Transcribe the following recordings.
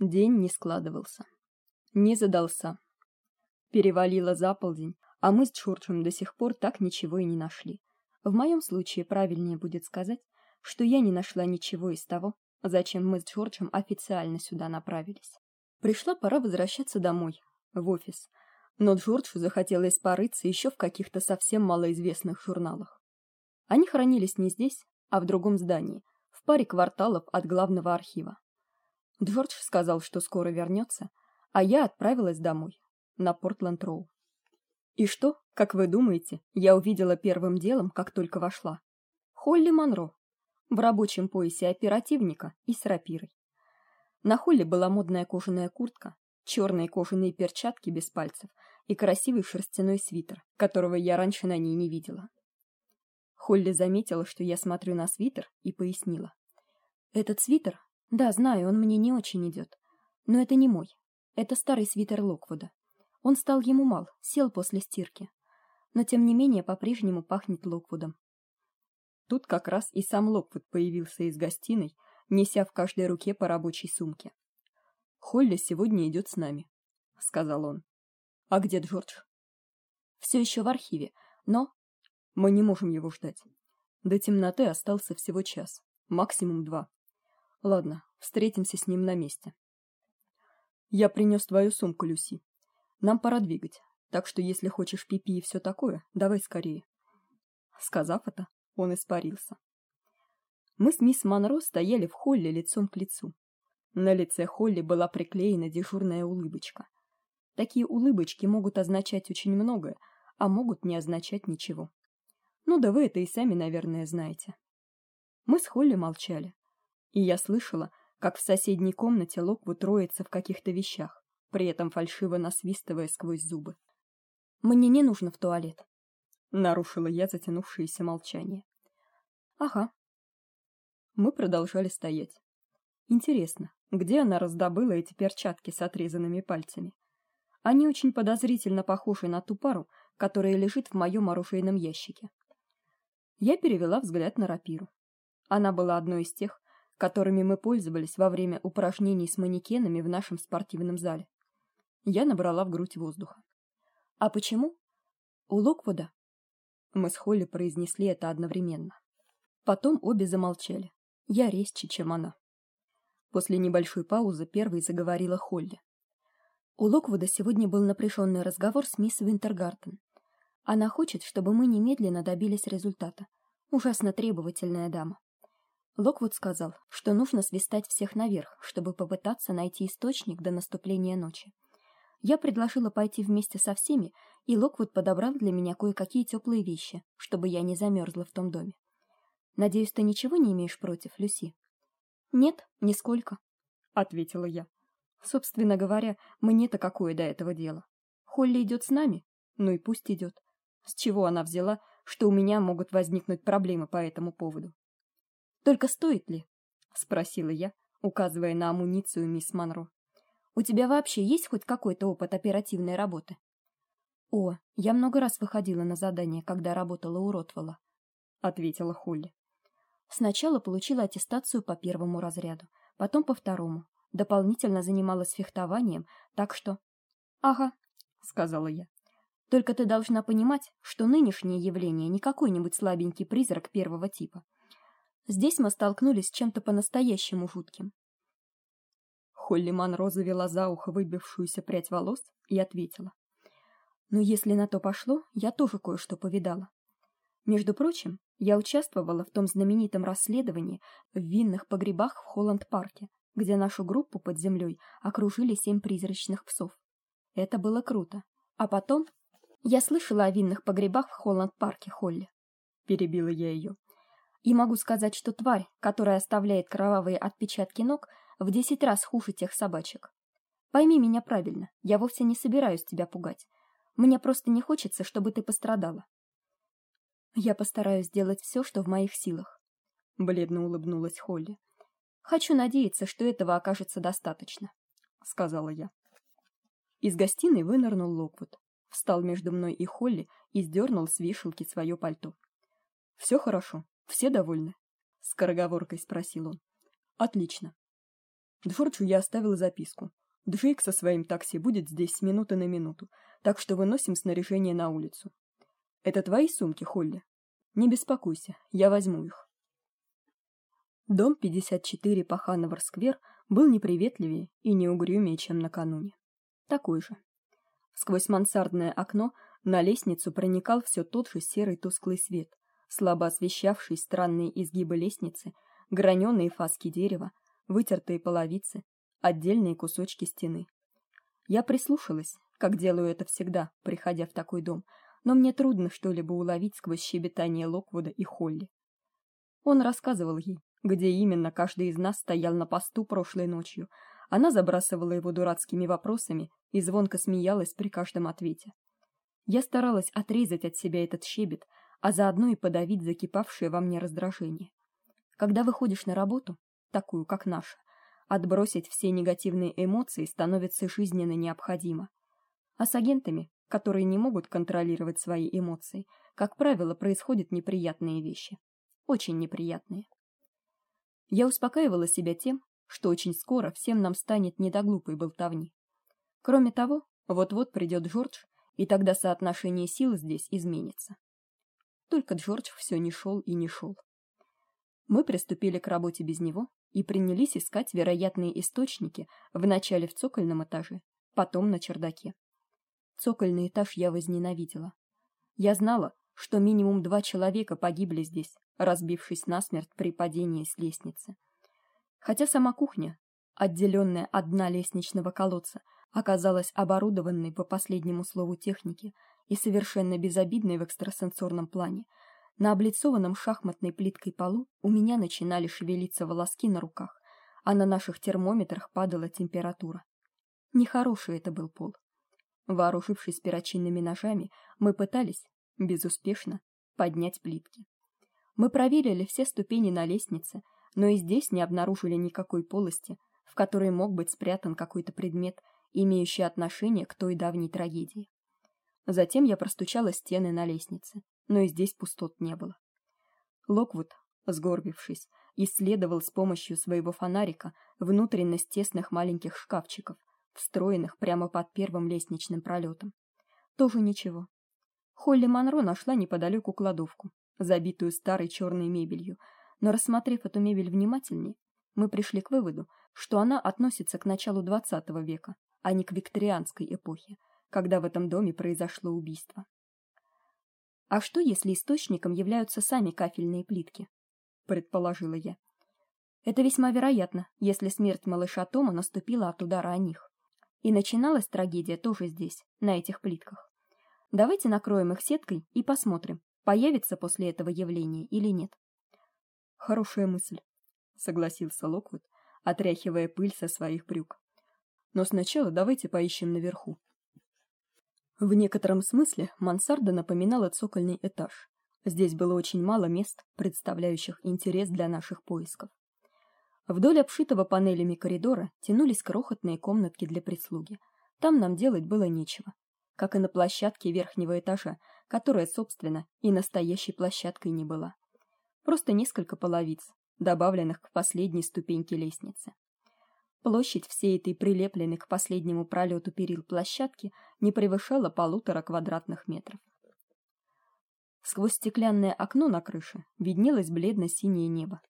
День не складывался. Не задался. Перевалило за полдень, а мы с Чурчем до сих пор так ничего и не нашли. В моем случае правильнее будет сказать, что я не нашла ничего из того, зачем мы с Джорджем официально сюда направились. Пришла пора возвращаться домой, в офис. Но Джорджу захотелось порыться еще в каких-то совсем малоизвестных журналах. Они хранились не здесь, а в другом здании, в паре кварталов от главного архива. Джордж сказал, что скоро вернется, а я отправилась домой, на Портленд-Роу. И что, как вы думаете, я увидела первым делом, как только вошла? Холли Монро в рабочем поясе оперативника и с рапирой. На Холли была модная кожаная куртка, черные кожаные перчатки без пальцев и красивый шерстяной свитер, которого я раньше на ней не видела. Холли заметила, что я смотрю на свитер, и пояснила: "Этот свитер да, знаю, он мне не очень идет. Но это не мой. Это старый свитер Локвуда. Он стал ему мал, сел после стирки. Но тем не менее по-прежнему пахнет Локвудом. Тут как раз и сам Локвуд появился из гостиной, неся в каждой руке по рабочей сумке. Холли сегодня идет с нами, сказал он. А где Джордж? Все еще в архиве, но мы не можем его ждать. До темноты остался всего час, максимум два. Ладно, встретимся с ним на месте. Я принес твою сумку, Люси. Нам пора двигать. Так что если хочешь пипи и все такое, давай скорее. Сказав это, он испарился. Мы с мисс Монро стояли в холле лицом к лицу. На лице Холли была приклеена дежурная улыбочка. Такие улыбочки могут означать очень многое, а могут не означать ничего. Ну да вы это и сами, наверное, знаете. Мы с Холли молчали и я слышала, как в соседней комнате Локвуд роется в каких-то вещах, при этом фальшиво насвистывая сквозь зубы. Мне не нужно в туалет, нарушила я затянувшееся молчание. Ага. Мы продолжали стоять. Интересно, где она раздобыла эти перчатки с отрезанными пальцами? Они очень подозрительно похожи на ту пару, которая лежит в моем оружейном ящике. Я перевела взгляд на рапиру. Она была одной из тех, которыми мы пользовались во время упражнений с манекенами в нашем спортивном зале. Я набрала в грудь воздуха. А почему? У Локвуда. Мы с Холли произнесли это одновременно. Потом обе замолчали. Я резче, чем она. После небольшой паузы первой заговорила Холли. У Локвуда сегодня был напряженный разговор с мисс Винтергартен. Она хочет, чтобы мы немедленно добились результата. Ужасно требовательная дама. Локвуд сказал, что нужно свистать всех наверх, чтобы попытаться найти источник до наступления ночи. Я предложила пойти вместе со всеми, и Локвуд подобрал для меня кое-какие теплые вещи, чтобы я не замерзла в том доме. Надеюсь, ты ничего не имеешь против, Люси? Нет, нисколько, ответила я. Собственно говоря, мне-то какое до этого дело? Холли идет с нами? Ну и пусть идет. С чего она взяла, что у меня могут возникнуть проблемы по этому поводу? Только стоит ли? спросила я, указывая на амуницию мисс Манро. У тебя вообще есть хоть какой-то опыт оперативной работы? О, я много раз выходила на задания, когда работала у Ротвелла, ответила Холли. Сначала получила аттестацию по первому разряду, потом по второму. Дополнительно занималась фехтованием, так что Ага, сказала я. Только ты должна понимать, что нынешнее явление не какой-нибудь слабенький призрак первого типа. Здесь мы столкнулись с чем-то по-настоящему жутким. Холли Манро завела за ухо выбившуюся прядь волос и ответила: "Но если на то пошло, я тоже кое-что повидала. Между прочим, я участвовала в том знаменитом расследовании в винных погребах в Холланд-парке, где нашу группу под землей окружили семь призрачных псов. Это было круто. А потом я слышала о винных погребах в Холланд-парке, Холли. Перебила я ее. И могу сказать, что тварь, которая оставляет кровавые отпечатки ног, в десять раз хуже тех собачек. Пойми меня правильно, я вовсе не собираюсь тебя пугать. Мне просто не хочется, чтобы ты пострадала. Я постараюсь сделать все, что в моих силах, бледно улыбнулась Холли. Хочу надеяться, что этого окажется достаточно, сказала я. Из гостиной вынырнул Локвуд, встал между мной и Холли и сдернул с вешалки свое пальто. Все хорошо, все довольны? скороговоркой спросил он. Отлично. Джорджу я оставил записку. Джейк со своим такси будет здесь с минуты на минуту, так что выносим снаряжение на улицу. Это твои сумки, Холли? Не беспокойся, я возьму их. Дом 54 по Хановер-сквер был неприветливее и неугрюмее, чем накануне. Такой же. Сквозь мансардное окно на лестницу проникал все тот же серый тусклый свет, слабо освещавший странные изгибы лестницы, граненые фаски дерева, вытертые половицы, отдельные кусочки стены. Я прислушалась, как делаю это всегда, приходя в такой дом, но мне трудно что-либо уловить сквозь щебетание Локвуда и Холли. Он рассказывал ей, где именно каждый из нас стоял на посту прошлой ночью. Она забрасывала его дурацкими вопросами и звонко смеялась при каждом ответе. Я старалась отрезать от себя этот щебет, а заодно и подавить закипавшее во мне раздражение. Когда выходишь на работу, такую, как наша, отбросить все негативные эмоции становится жизненно необходимо. А с агентами, которые не могут контролировать свои эмоции, как правило, происходят неприятные вещи. Очень неприятные. Я успокаивала себя тем, что очень скоро всем нам станет не до глупой болтовни. Кроме того, вот-вот придет Джордж, и тогда соотношение сил здесь изменится. Только Джордж все не шел и не шел. Мы приступили к работе без него и принялись искать вероятные источники вначале в цокольном этаже, потом на чердаке. Цокольный этаж я возненавидела. Я знала, что минимум два человека погибли здесь, разбившись насмерть при падении с лестницы. Хотя сама кухня, отделенная от дна лестничного колодца, оказалась оборудованной по последнему слову техники и совершенно безобидной в экстрасенсорном плане, на облицованном шахматной плиткой полу у меня начинали шевелиться волоски на руках, а на наших термометрах падала температура. Нехороший это был пол. Вооружившись перочинными ножами, мы пытались, безуспешно, поднять плитки. Мы проверили все ступени на лестнице, но и здесь не обнаружили никакой полости, в которой мог быть спрятан какой-то предмет, имеющий отношение к той давней трагедии. Затем я простучала стены на лестнице, но и здесь пустот не было. Локвуд, сгорбившись, исследовал с помощью своего фонарика внутренность тесных маленьких шкафчиков, встроенных прямо под первым лестничным пролетом. Тоже ничего. Холли Манро нашла неподалеку кладовку, забитую старой черной мебелью, но рассмотрев эту мебель внимательнее, мы пришли к выводу, что она относится к началу XX века, а не к викторианской эпохе, когда в этом доме произошло убийство. А что, если источником являются сами кафельные плитки? предположила я. Это весьма вероятно, если смерть малыша Тома наступила от удара о них. И начиналась трагедия тоже здесь, на этих плитках. Давайте накроем их сеткой и посмотрим, появится после этого явление или нет. Хорошая мысль, согласился Локвуд, отряхивая пыль со своих брюк. Но сначала давайте поищем наверху. В некотором смысле мансарда напоминала цокольный этаж. Здесь было очень мало мест, представляющих интерес для наших поисков. Вдоль обшитого панелями коридора тянулись крохотные комнатки для прислуги. Там нам делать было нечего, как и на площадке верхнего этажа, которая, собственно, и настоящей площадкой не была. Просто несколько половиц, добавленных к последней ступеньке лестницы. Площадь всей этой прилепленной к последнему пролету перил площадки не превышала полутора квадратных метров. Сквозь стеклянное окно на крыше виднелось бледно-синее небо.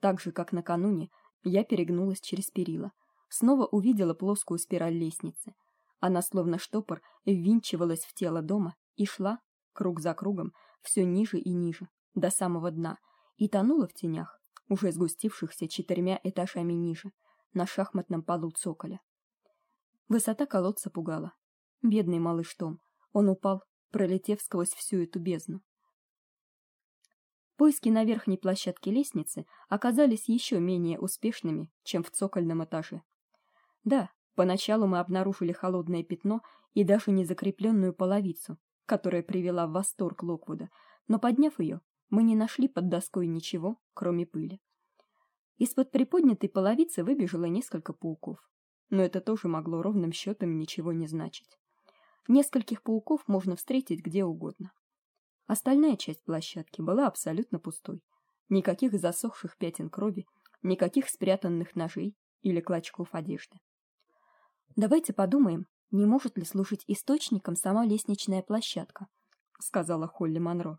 Так же, как накануне, я перегнулась через перила, снова увидела плоскую спираль лестницы. Она словно штопор ввинчивалась в тело дома и шла круг за кругом все ниже и ниже, до самого дна, и тонула в тенях, уже сгустившихся четырьмя этажами ниже на шахматном полу цоколя. Высота колодца пугала. Бедный малыш Том, он упал, пролетев сквозь всю эту бездну. Поиски на верхней площадке лестницы оказались еще менее успешными, чем в цокольном этаже. Да, поначалу мы обнаружили холодное пятно и даже незакрепленную половицу, которая привела в восторг Локвуда, но подняв ее, мы не нашли под доской ничего, кроме пыли. Из-под приподнятой половицы выбежало несколько пауков, но это тоже могло ровным счетом ничего не значить. Нескольких пауков можно встретить где угодно. Остальная часть площадки была абсолютно пустой. Никаких засохших пятен крови, никаких спрятанных ножей, или клочков одежды. Давайте подумаем, не может ли служить источником сама лестничная площадка, сказала Холли Манро.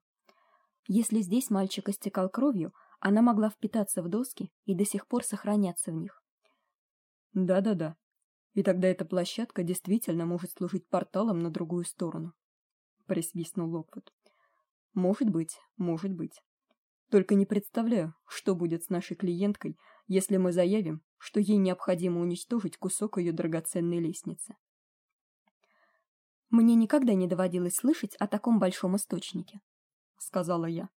Если здесь мальчик истекал кровью, она могла впитаться в доски и до сих пор сохраняться в них. Да-да-да. И тогда эта площадка действительно может служить порталом на другую сторону, присвистнул Локвуд. Может быть, может быть. Только не представляю, что будет с нашей клиенткой, если мы заявим, что ей необходимо уничтожить кусок ее драгоценной лестницы. Мне никогда не доводилось слышать о таком большом источнике, сказала я.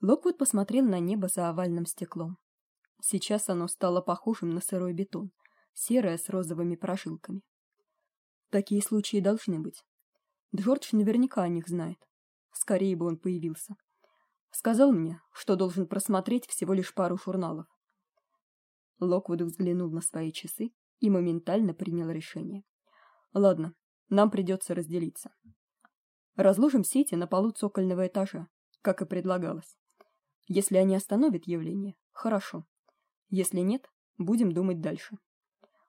Локвуд посмотрел на небо за овальным стеклом. Сейчас оно стало похожим на сырой бетон, серое с розовыми прожилками. Такие случаи должны быть. Джордж наверняка о них знает. Скорее бы он появился. Сказал мне, что должен просмотреть всего лишь пару журналов. Локвуд взглянул на свои часы и моментально принял решение. Ладно, нам придется разделиться. Разложим сети на полу цокольного этажа, как и предлагалось. Если они остановят явление, хорошо. Если нет, будем думать дальше.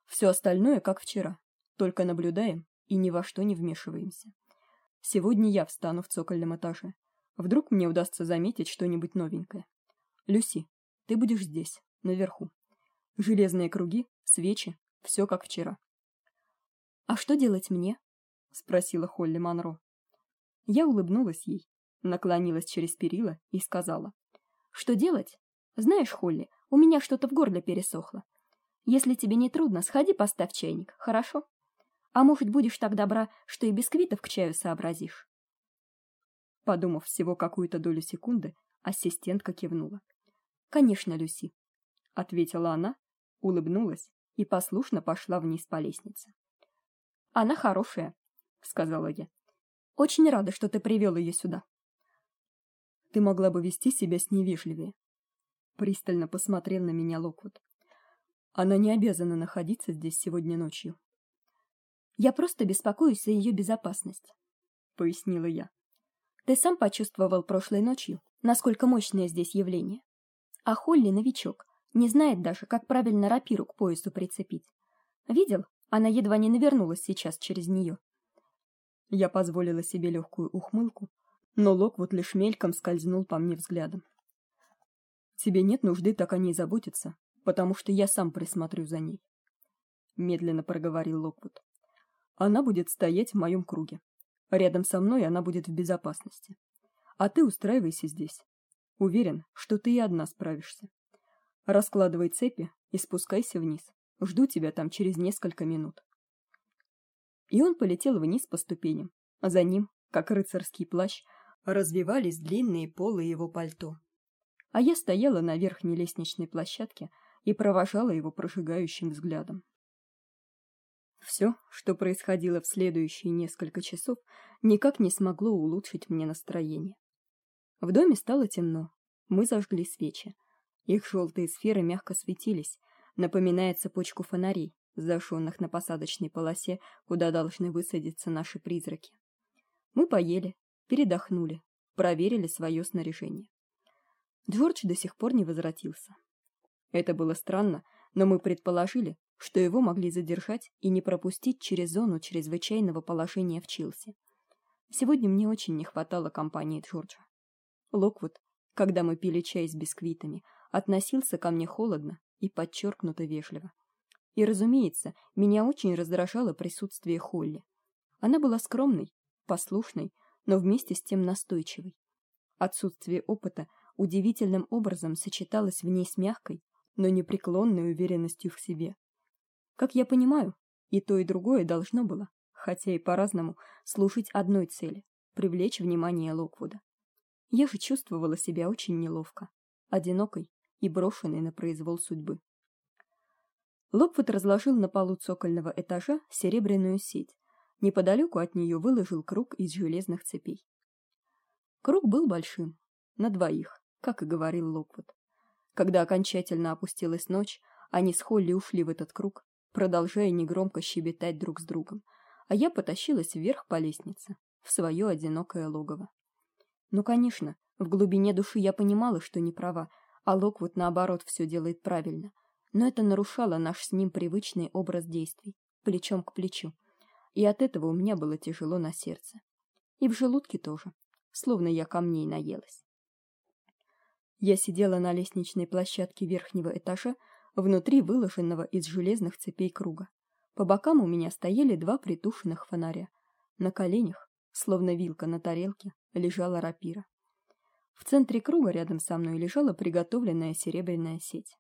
Все остальное как вчера, только наблюдаем и ни во что не вмешиваемся. Сегодня я встану в цокольном этаже. Вдруг мне удастся заметить что-нибудь новенькое. Люси, ты будешь здесь, наверху. Железные круги, свечи, все как вчера. А что делать мне? спросила Холли Манро. Я улыбнулась ей, наклонилась через перила и сказала: "Что делать? Знаешь, Холли, у меня что-то в горле пересохло. Если тебе не трудно, сходи поставь чайник, хорошо? А может, будешь так добра, что и бисквитов к чаю сообразишь?" Подумав всего какую-то долю секунды, ассистентка кивнула. "Конечно, Люси", ответила она, улыбнулась и послушно пошла вниз по лестнице. Она хорошая, сказала я. Очень рада, что ты привел ее сюда. Ты могла бы вести себя с ней вежливее. Пристально посмотрел на меня Локвуд. Она не обязана находиться здесь сегодня ночью. Я просто беспокоюсь за ее безопасность, пояснила я. Ты сам почувствовал прошлой ночью, насколько мощное здесь явление. А Холли новичок, не знает даже, как правильно рапиру к поясу прицепить. Видел? Она едва не навернулась сейчас через нее. Я позволила себе легкую ухмылку, но Локвуд лишь мельком скользнул по мне взглядом. Тебе нет нужды так о ней заботиться, потому что я сам присмотрю за ней, медленно проговорил Локвуд. Она будет стоять в моем круге. Рядом со мной она будет в безопасности. А ты устраивайся здесь. Уверен, что ты и одна справишься. Раскладывай цепи и спускайся вниз. Жду тебя там через несколько минут и он полетел вниз по ступеням, а за ним, как рыцарский плащ, развивались длинные полы его пальто. А я стояла на верхней лестничной площадке и провожала его прожигающим взглядом. Все, что происходило в следующие несколько часов, никак не смогло улучшить мне настроение. В доме стало темно. Мы зажгли свечи. Их желтые сферы мягко светились, напоминая цепочку фонарей, зажженных на посадочной полосе, куда должны высадиться наши призраки. Мы поели, передохнули, проверили свое снаряжение. Джордж до сих пор не возвратился. Это было странно, но мы предположили, что его могли задержать и не пропустить через зону чрезвычайного положения в Чилси. Сегодня мне очень не хватало компании Джорджа. Локвуд, когда мы пили чай с бисквитами, относился ко мне холодно и подчеркнуто вежливо. И, разумеется, меня очень раздражало присутствие Холли. Она была скромной, послушной, но вместе с тем настойчивой. Отсутствие опыта удивительным образом сочеталось в ней с мягкой, но непреклонной уверенностью в себе. Как я понимаю, и то, и другое должно было, хотя и по-разному, служить одной цели привлечь внимание Локвуда. Я же чувствовала себя очень неловко, одинокой и брошенной на произвол судьбы. Локвуд разложил на полу цокольного этажа серебряную сеть. Неподалеку от нее выложил круг из железных цепей. Круг был большим, на двоих, как и говорил Локвуд. Когда окончательно опустилась ночь, они с Холли ушли в этот круг, продолжая негромко щебетать друг с другом, а я потащилась вверх по лестнице, в свое одинокое логово. Ну, конечно, в глубине души я понимала, что не права, а Локвуд наоборот все делает правильно — но это нарушало наш с ним привычный образ действий, плечом к плечу. И от этого у меня было тяжело на сердце. И в желудке тоже, словно я камней наелась. Я сидела на лестничной площадке верхнего этажа, внутри выложенного из железных цепей круга. По бокам у меня стояли два притушенных фонаря. На коленях, словно вилка на тарелке, лежала рапира. В центре круга рядом со мной лежала приготовленная серебряная сеть.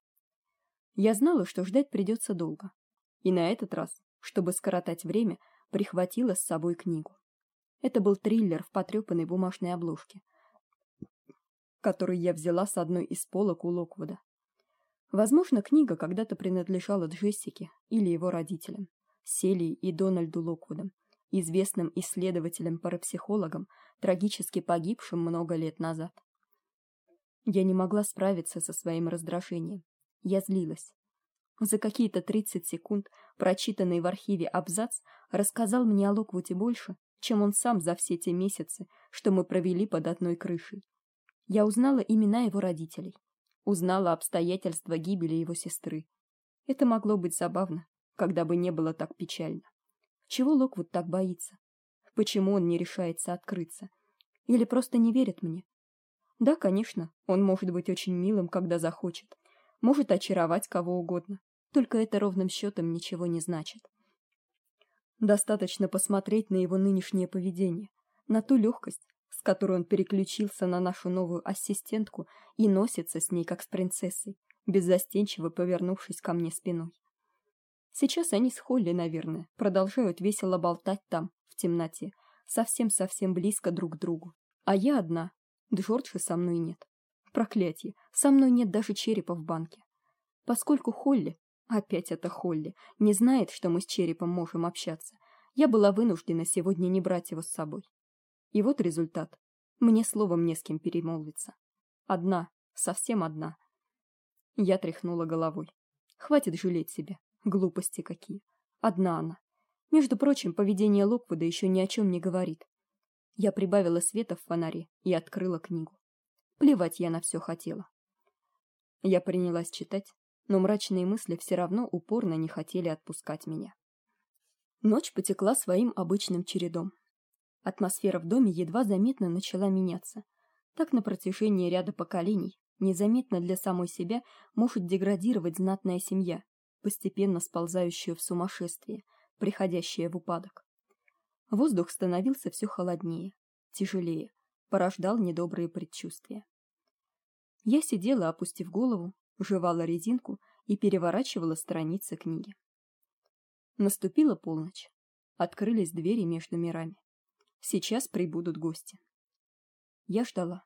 Я знала, что ждать придется долго. И на этот раз, чтобы скоротать время, прихватила с собой книгу. Это был триллер в потрепанной бумажной обложке, который я взяла с одной из полок у Локвуда. Возможно, книга когда-то принадлежала Джессике или его родителям, Селии и Дональду Локвудам, известным исследователям-парапсихологам, трагически погибшим много лет назад. Я не могла справиться со своим раздражением. Я злилась. За какие-то 30 секунд прочитанный в архиве абзац рассказал мне о Локвуде больше, чем он сам за все те месяцы, что мы провели под одной крышей. Я узнала имена его родителей, узнала обстоятельства гибели его сестры. Это могло быть забавно, когда бы не было так печально. Чего Локвуд так боится? Почему он не решается открыться? Или просто не верит мне? Да, конечно, он может быть очень милым, когда захочет, может очаровать кого угодно. Только это ровным счетом ничего не значит. Достаточно посмотреть на его нынешнее поведение, на ту легкость, с которой он переключился на нашу новую ассистентку и носится с ней как с принцессой, беззастенчиво повернувшись ко мне спиной. Сейчас они с Холли, наверное, продолжают весело болтать там, в темноте, совсем-совсем близко друг к другу. А я одна. Джорджа со мной нет. Проклятье, со мной нет даже черепа в банке. Поскольку Холли, опять это Холли, не знает, что мы с черепом можем общаться, я была вынуждена сегодня не брать его с собой. И вот результат. Мне словом не с кем перемолвиться. Одна, совсем одна. Я тряхнула головой. Хватит жалеть себя. Глупости какие. Одна она. Между прочим, поведение Локвуда еще ни о чем не говорит. Я прибавила света в фонаре и открыла книгу. Плевать я на все хотела. Я принялась читать, но мрачные мысли все равно упорно не хотели отпускать меня. Ночь потекла своим обычным чередом. Атмосфера в доме едва заметно начала меняться. Так на протяжении ряда поколений незаметно для самой себя может деградировать знатная семья, постепенно сползающая в сумасшествие, приходящая в упадок. Воздух становился все холоднее, тяжелее, порождал недобрые предчувствия. Я сидела, опустив голову, жевала резинку и переворачивала страницы книги. Наступила полночь. Открылись двери между мирами. Сейчас прибудут гости. Я ждала.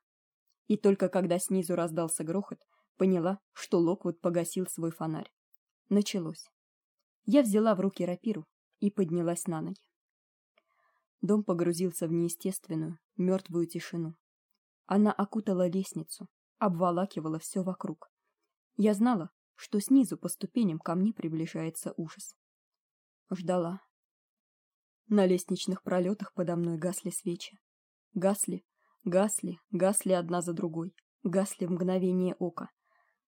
И только когда снизу раздался грохот, поняла, что Локвуд погасил свой фонарь. Началось. Я взяла в руки рапиру и поднялась на ноги. Дом погрузился в неестественную, мертвую тишину. Она окутала лестницу, обволакивала все вокруг. Я знала, что снизу по ступеням ко мне приближается ужас. Ждала. На лестничных пролетах подо мной гасли свечи. Гасли, гасли, гасли одна за другой, гасли в мгновение ока.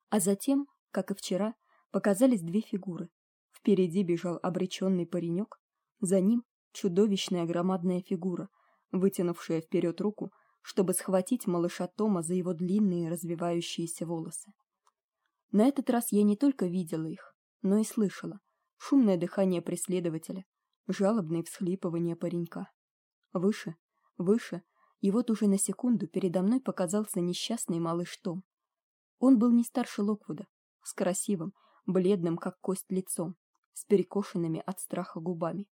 А затем, как и вчера, показались две фигуры. Впереди бежал обреченный паренек, за ним чудовищная громадная фигура, вытянувшая вперед руку, чтобы схватить малыша Тома за его длинные развивающиеся волосы. На этот раз я не только видела их, но и слышала шумное дыхание преследователя, жалобные всхлипывания паренька. Выше, выше, и вот уже на секунду передо мной показался несчастный малыш Том. Он был не старше Локвуда, с красивым, бледным как кость лицом, с перекошенными от страха губами.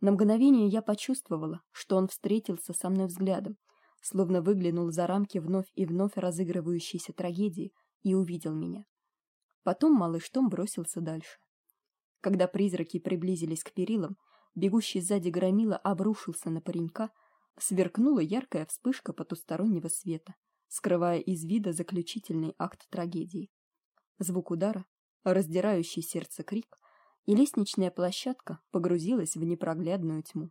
На мгновение я почувствовала, что он встретился со мной взглядом, словно выглянул за рамки вновь и вновь разыгрывающейся трагедии и увидел меня. Потом малыш Том бросился дальше. Когда призраки приблизились к перилам, бегущий сзади громила обрушился на паренька, сверкнула яркая вспышка потустороннего света, скрывая из вида заключительный акт трагедии. Звук удара, раздирающий сердце крик, и лестничная площадка погрузилась в непроглядную тьму.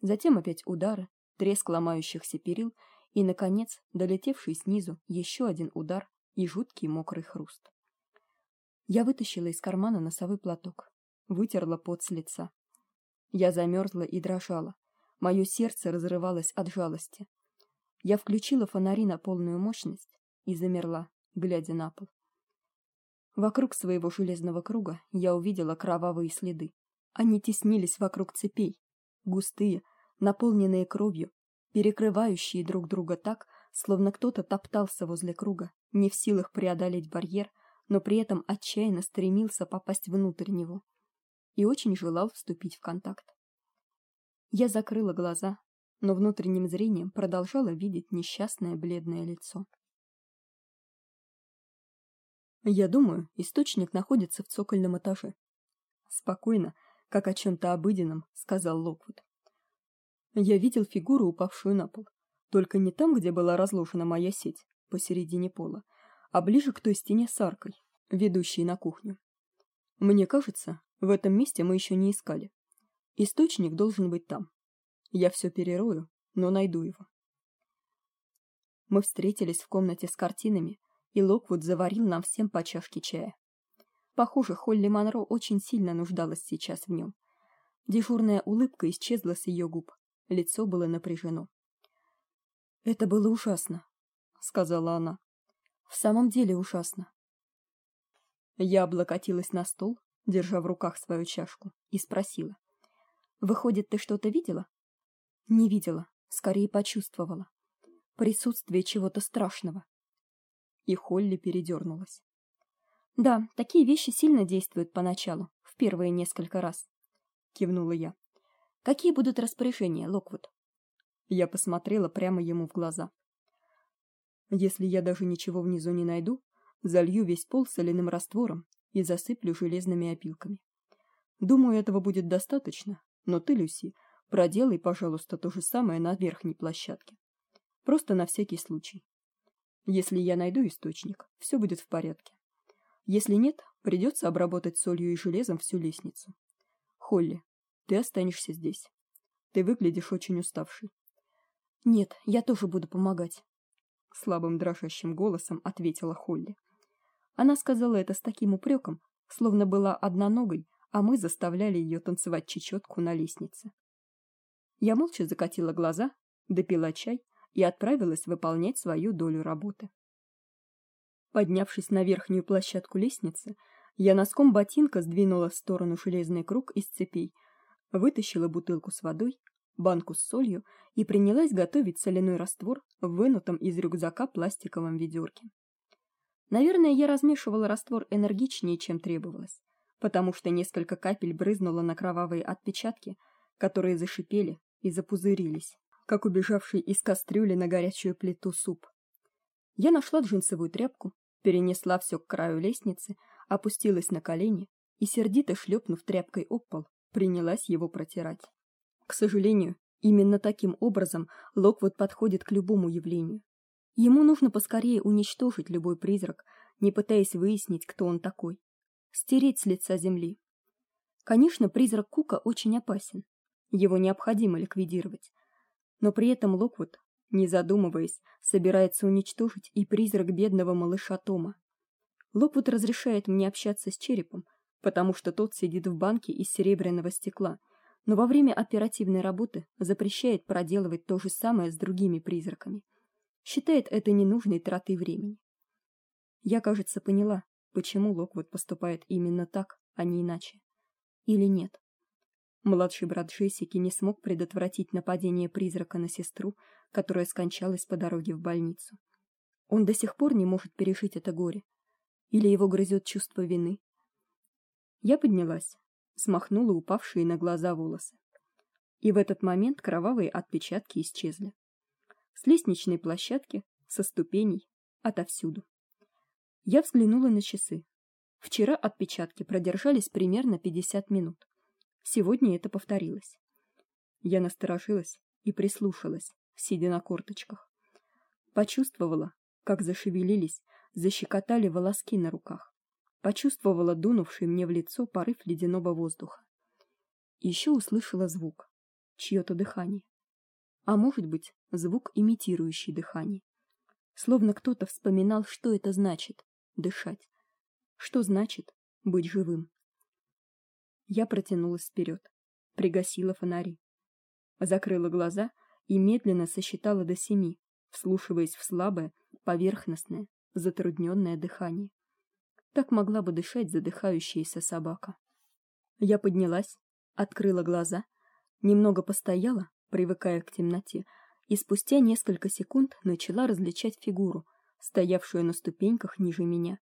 Затем опять удары, треск ломающихся перил и наконец, долетевший снизу еще один удар и жуткий мокрый хруст. Я вытащила из кармана носовой платок, вытерла пот с лица. Я замерзла и дрожала. Мое сердце разрывалось от жалости. Я включила фонари на полную мощность и замерла, глядя на пол. Вокруг своего железного круга я увидела кровавые следы. Они теснились вокруг цепей, густые, наполненные кровью, перекрывающие друг друга так, словно кто-то топтался возле круга, не в силах преодолеть барьер, но при этом отчаянно стремился попасть внутрь него и очень желал вступить в контакт. Я закрыла глаза, но внутренним зрением продолжала видеть несчастное бледное лицо. Я думаю, источник находится в цокольном этаже. Спокойно, как о чем то обыденном, сказал Локвуд. Я видел фигуру, упавшую на пол, только не там, где была разложена моя сеть, посередине пола, а ближе к той стене с аркой, ведущей на кухню. Мне кажется, в этом месте мы еще не искали. Источник должен быть там. Я все перерою, но найду его. Мы встретились в комнате с картинами, и Локвуд заварил нам всем по чашке чая. Похоже, Холли Манро очень сильно нуждалась сейчас в нем. Дежурная улыбка исчезла с ее губ, лицо было напряжено. Это было ужасно, сказала она. В самом деле ужасно. Я облокотилась на стол, держа в руках свою чашку, и спросила: "Выходит, ты что-то видела?" "Не видела, скорее почувствовала присутствие чего-то страшного". И Холли передернулась. "Да, такие вещи сильно действуют поначалу, в первые несколько раз", кивнула я. "Какие будут распоряжения, Локвуд?" Я посмотрела прямо ему в глаза. Если я даже ничего внизу не найду, залью весь пол соляным раствором и засыплю железными опилками. Думаю, этого будет достаточно, но ты, Люси, проделай, пожалуйста, то же самое на верхней площадке. Просто на всякий случай. Если я найду источник, все будет в порядке. Если нет, придется обработать солью и железом всю лестницу. Холли, ты останешься здесь. Ты выглядишь очень уставшей. Нет, я тоже буду помогать, слабым дрожащим голосом ответила Холли. Она сказала это с таким упреком, словно была одноногой, а мы заставляли ее танцевать чечетку на лестнице. Я молча закатила глаза, допила чай и отправилась выполнять свою долю работы. Поднявшись на верхнюю площадку лестницы, я носком ботинка сдвинула в сторону железный круг из цепей, вытащила бутылку с водой, банку с солью и принялась готовить соляной раствор в вынутом из рюкзака пластиковом ведерке. Наверное, я размешивала раствор энергичнее, чем требовалось, потому что несколько капель брызнуло на кровавые отпечатки, которые зашипели и запузырились, как убежавший из кастрюли на горячую плиту суп. Я нашла джинсовую тряпку, перенесла все к краю лестницы, опустилась на колени и сердито шлепнув тряпкой об пол, принялась его протирать. К сожалению, именно таким образом Локвуд подходит к любому явлению. Ему нужно поскорее уничтожить любой призрак, не пытаясь выяснить, кто он такой, стереть с лица земли. Конечно, призрак Кука очень опасен. Его необходимо ликвидировать. Но при этом Локвуд, не задумываясь, собирается уничтожить и призрак бедного малыша Тома. Локвуд разрешает мне общаться с черепом, потому что тот сидит в банке из серебряного стекла, но во время оперативной работы запрещает проделывать то же самое с другими призраками считает это ненужной тратой времени. Я, кажется, поняла, почему Локвуд поступает именно так, а не иначе. Или нет? Младший брат Джессики не смог предотвратить нападение призрака на сестру, которая скончалась по дороге в больницу. Он до сих пор не может пережить это горе. Или его грызет чувство вины. Я поднялась, смахнула упавшие на глаза волосы. И в этот момент кровавые отпечатки исчезли с лестничной площадки, со ступеней, отовсюду. Я взглянула на часы. Вчера отпечатки продержались примерно 50 минут. Сегодня это повторилось. Я насторожилась и прислушалась, сидя на корточках. Почувствовала, как зашевелились, защекотали волоски на руках. Почувствовала дунувший мне в лицо порыв ледяного воздуха. Еще услышала звук, чье-то дыхание а может быть, звук имитирующий дыхание. Словно кто-то вспоминал, что это значит дышать. Что значит быть живым. Я протянулась вперед, пригасила фонари, закрыла глаза и медленно сосчитала до семи, вслушиваясь в слабое, поверхностное, затрудненное дыхание. Так могла бы дышать задыхающаяся собака. Я поднялась, открыла глаза, немного постояла, привыкая к темноте, и спустя несколько секунд начала различать фигуру, стоявшую на ступеньках ниже меня.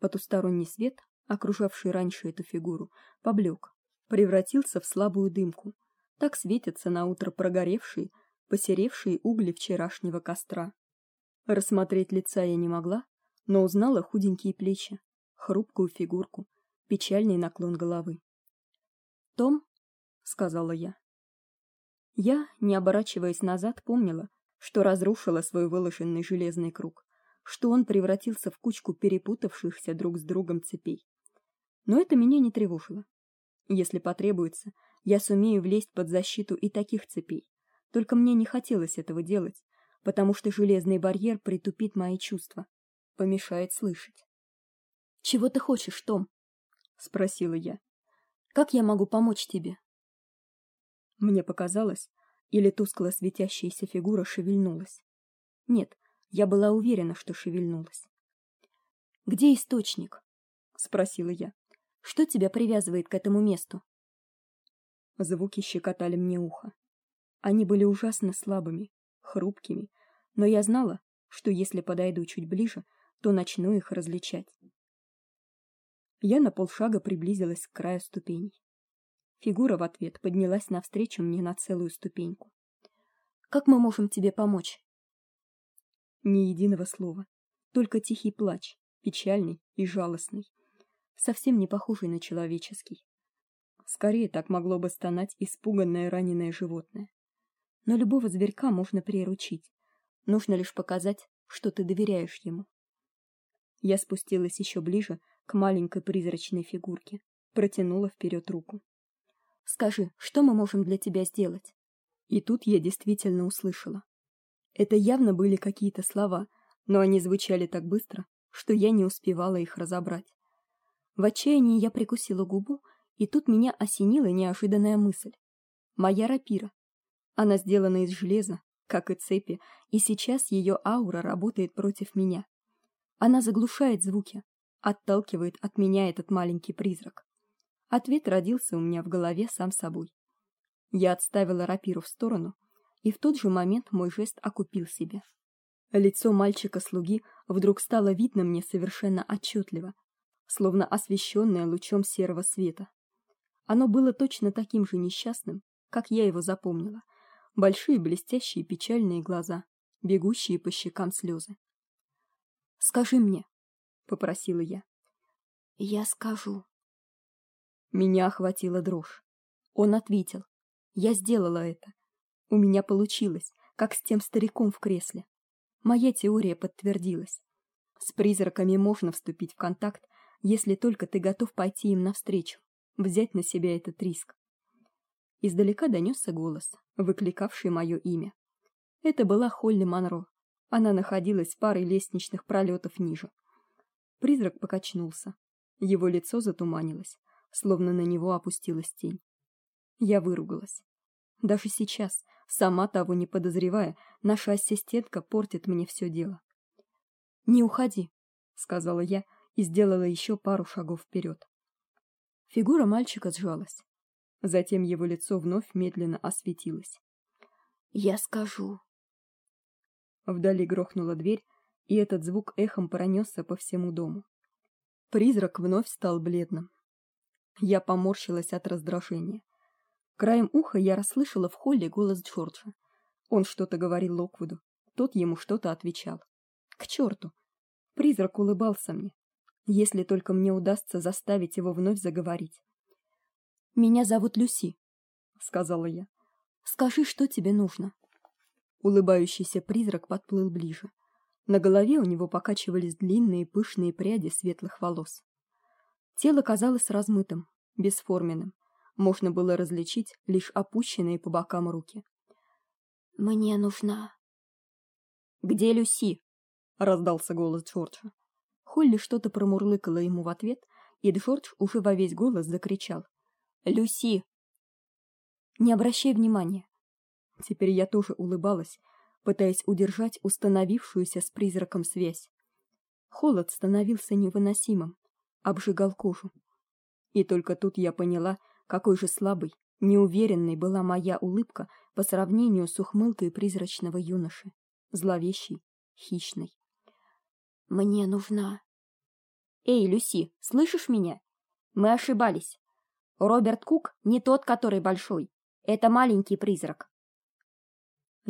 Потусторонний свет, окружавший раньше эту фигуру, поблек, превратился в слабую дымку. Так светятся на утро прогоревшие, посеревшие угли вчерашнего костра. Рассмотреть лица я не могла, но узнала худенькие плечи, хрупкую фигурку, печальный наклон головы. "Том", сказала я. Я, не оборачиваясь назад, помнила, что разрушила свой выложенный железный круг, что он превратился в кучку перепутавшихся друг с другом цепей. Но это меня не тревожило. Если потребуется, я сумею влезть под защиту и таких цепей. Только мне не хотелось этого делать, потому что железный барьер притупит мои чувства, помешает слышать. Чего ты хочешь, Том? спросила я. Как я могу помочь тебе? Мне показалось, или тускло светящаяся фигура шевельнулась. Нет, я была уверена, что шевельнулась. Где источник? спросила я. Что тебя привязывает к этому месту? Звуки щекотали мне ухо. Они были ужасно слабыми, хрупкими, но я знала, что если подойду чуть ближе, то начну их различать. Я на полшага приблизилась к краю ступеней. Фигура в ответ поднялась навстречу мне на целую ступеньку. Как мы можем тебе помочь? Ни единого слова, только тихий плач, печальный и жалостный, совсем не похожий на человеческий. Скорее так могло бы стонать испуганное раненое животное. Но любого зверька можно приручить. Нужно лишь показать, что ты доверяешь ему. Я спустилась еще ближе к маленькой призрачной фигурке, протянула вперед руку. Скажи, что мы можем для тебя сделать? И тут я действительно услышала. Это явно были какие-то слова, но они звучали так быстро, что я не успевала их разобрать. В отчаянии я прикусила губу, и тут меня осенила неожиданная мысль. Моя рапира. Она сделана из железа, как и цепи, и сейчас ее аура работает против меня. Она заглушает звуки, отталкивает от меня этот маленький призрак. Ответ родился у меня в голове сам собой. Я отставила рапиру в сторону, и в тот же момент мой жест окупил себя. Лицо мальчика-слуги вдруг стало видно мне совершенно отчетливо, словно освещенное лучом серого света. Оно было точно таким же несчастным, как я его запомнила. Большие блестящие печальные глаза, бегущие по щекам слезы. "Скажи мне", попросила я. "Я скажу". Меня охватила дрожь. Он ответил: "Я сделала это. У меня получилось, как с тем стариком в кресле. Моя теория подтвердилась. С призраками можно вступить в контакт, если только ты готов пойти им навстречу, взять на себя этот риск. Издалека донесся голос, выкликавший мое имя. Это была Холли Манро. Она находилась парой лестничных пролетов ниже. Призрак покачнулся. Его лицо затуманилось, словно на него опустилась тень. Я выругалась. Даже сейчас, сама того не подозревая, наша ассистентка портит мне все дело. "Не уходи", сказала я и сделала еще пару шагов вперед. Фигура мальчика сжалась. Затем его лицо вновь медленно осветилось. "Я скажу". Вдали грохнула дверь, и этот звук эхом пронесся по всему дому. Призрак вновь стал бледным. Я поморщилась от раздражения. Краем уха я расслышала в холле голос Джорджа. Он что-то говорил Локвуду, тот ему что-то отвечал. К черту! Призрак улыбался мне. Если только мне удастся заставить его вновь заговорить. Меня зовут Люси, сказала я. Скажи, что тебе нужно. Улыбающийся призрак подплыл ближе. На голове у него покачивались длинные пышные пряди светлых волос. Тело казалось размытым, бесформенным. Можно было различить лишь опущенные по бокам руки. Мне нужна. Где Люси? раздался голос Джорджа. Холли что-то промурлыкала ему в ответ, и Джордж уже во весь голос закричал: "Люси!" Не обращай внимания. Теперь я тоже улыбалась, пытаясь удержать установившуюся с призраком связь. Холод становился невыносимым, обжигал кожу. И только тут я поняла, какой же слабой, неуверенной была моя улыбка по сравнению с ухмылкой призрачного юноши, зловещей, хищной. Мне нужна. Эй, Люси, слышишь меня? Мы ошибались. Роберт Кук не тот, который большой. Это маленький призрак.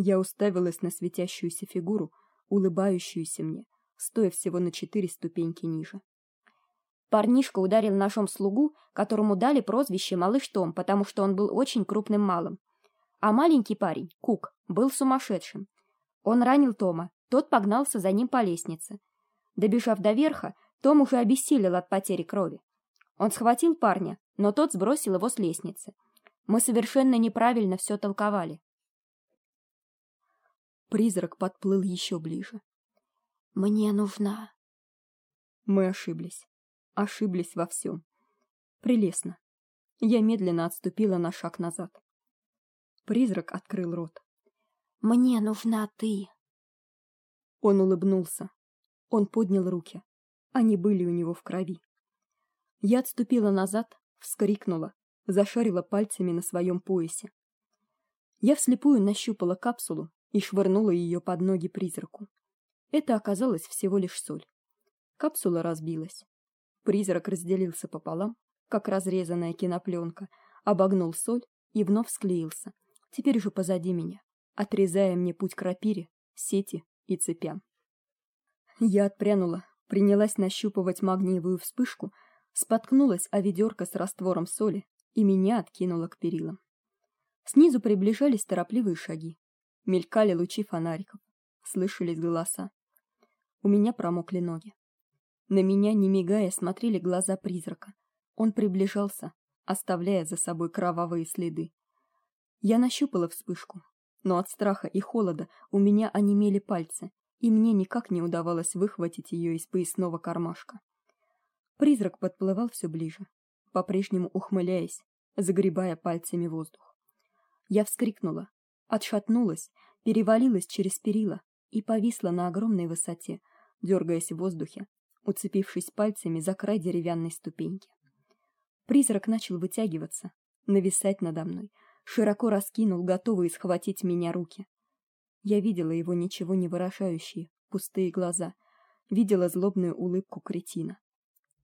Я уставилась на светящуюся фигуру, улыбающуюся мне, стоя всего на четыре ступеньки ниже. Парнишка ударил ножом слугу, которому дали прозвище Малыш Том, потому что он был очень крупным малым. А маленький парень, Кук, был сумасшедшим. Он ранил Тома, тот погнался за ним по лестнице. Добежав до верха, Том уже обессилел от потери крови. Он схватил парня, но тот сбросил его с лестницы. Мы совершенно неправильно все толковали. Призрак подплыл еще ближе. Мне нужна. Мы ошиблись ошиблись во всем. Прелестно. Я медленно отступила на шаг назад. Призрак открыл рот. Мне нужна ты. Он улыбнулся. Он поднял руки. Они были у него в крови. Я отступила назад, вскрикнула, зашарила пальцами на своем поясе. Я вслепую нащупала капсулу и швырнула ее под ноги призраку. Это оказалось всего лишь соль. Капсула разбилась. Призрак разделился пополам, как разрезанная кинопленка, обогнул соль и вновь склеился. Теперь уже позади меня, отрезая мне путь к рапире, сети и цепям. Я отпрянула, принялась нащупывать магниевую вспышку, споткнулась о ведерко с раствором соли и меня откинуло к перилам. Снизу приближались торопливые шаги. Мелькали лучи фонариков, слышались голоса. У меня промокли ноги. На меня, не мигая, смотрели глаза призрака. Он приближался, оставляя за собой кровавые следы. Я нащупала вспышку, но от страха и холода у меня онемели пальцы, и мне никак не удавалось выхватить ее из поясного кармашка. Призрак подплывал все ближе, по-прежнему ухмыляясь, загребая пальцами воздух. Я вскрикнула, отшатнулась, перевалилась через перила и повисла на огромной высоте, дергаясь в воздухе, уцепившись пальцами за край деревянной ступеньки. Призрак начал вытягиваться, нависать надо мной, широко раскинул, готовый схватить меня руки. Я видела его ничего не выражающие, пустые глаза, видела злобную улыбку кретина.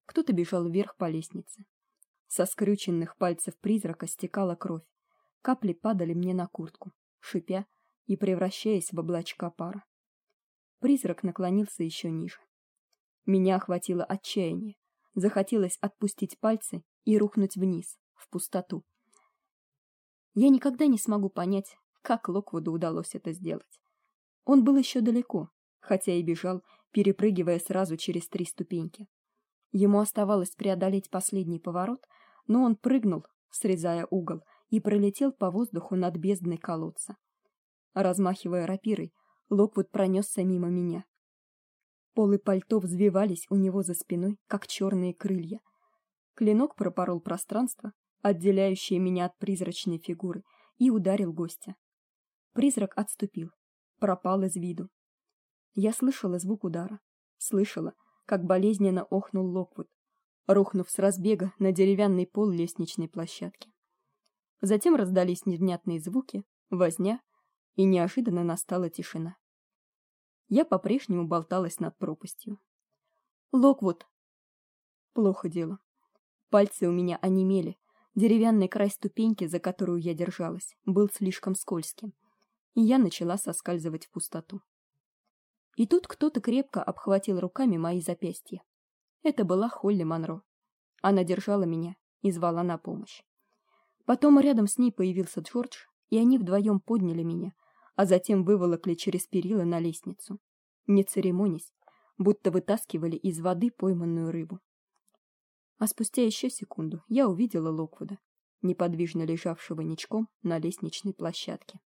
Кто-то бежал вверх по лестнице. Со скрюченных пальцев призрака стекала кровь. Капли падали мне на куртку, шипя и превращаясь в облачка пара. Призрак наклонился еще ниже. Меня охватило отчаяние. Захотелось отпустить пальцы и рухнуть вниз, в пустоту. Я никогда не смогу понять, как Локвуду удалось это сделать. Он был еще далеко, хотя и бежал, перепрыгивая сразу через три ступеньки. Ему оставалось преодолеть последний поворот, но он прыгнул, срезая угол, и пролетел по воздуху над бездной колодца. Размахивая рапирой, Локвуд пронесся мимо меня. Полы пальто взвивались у него за спиной, как черные крылья. Клинок пропорол пространство, отделяющее меня от призрачной фигуры, и ударил гостя. Призрак отступил, пропал из виду. Я слышала звук удара, слышала, как болезненно охнул Локвуд, рухнув с разбега на деревянный пол лестничной площадки. Затем раздались невнятные звуки, возня, и неожиданно настала тишина. Я по-прежнему болталась над пропастью. Локвуд. Плохо дело. Пальцы у меня онемели. Деревянный край ступеньки, за которую я держалась, был слишком скользким, и я начала соскальзывать в пустоту. И тут кто-то крепко обхватил руками мои запястья. Это была Холли Манро. Она держала меня и звала на помощь. Потом рядом с ней появился Джордж, и они вдвоем подняли меня, а затем выволокли через перила на лестницу, не церемонясь, будто вытаскивали из воды пойманную рыбу. А спустя еще секунду я увидела Локвуда, неподвижно лежавшего ничком на лестничной площадке.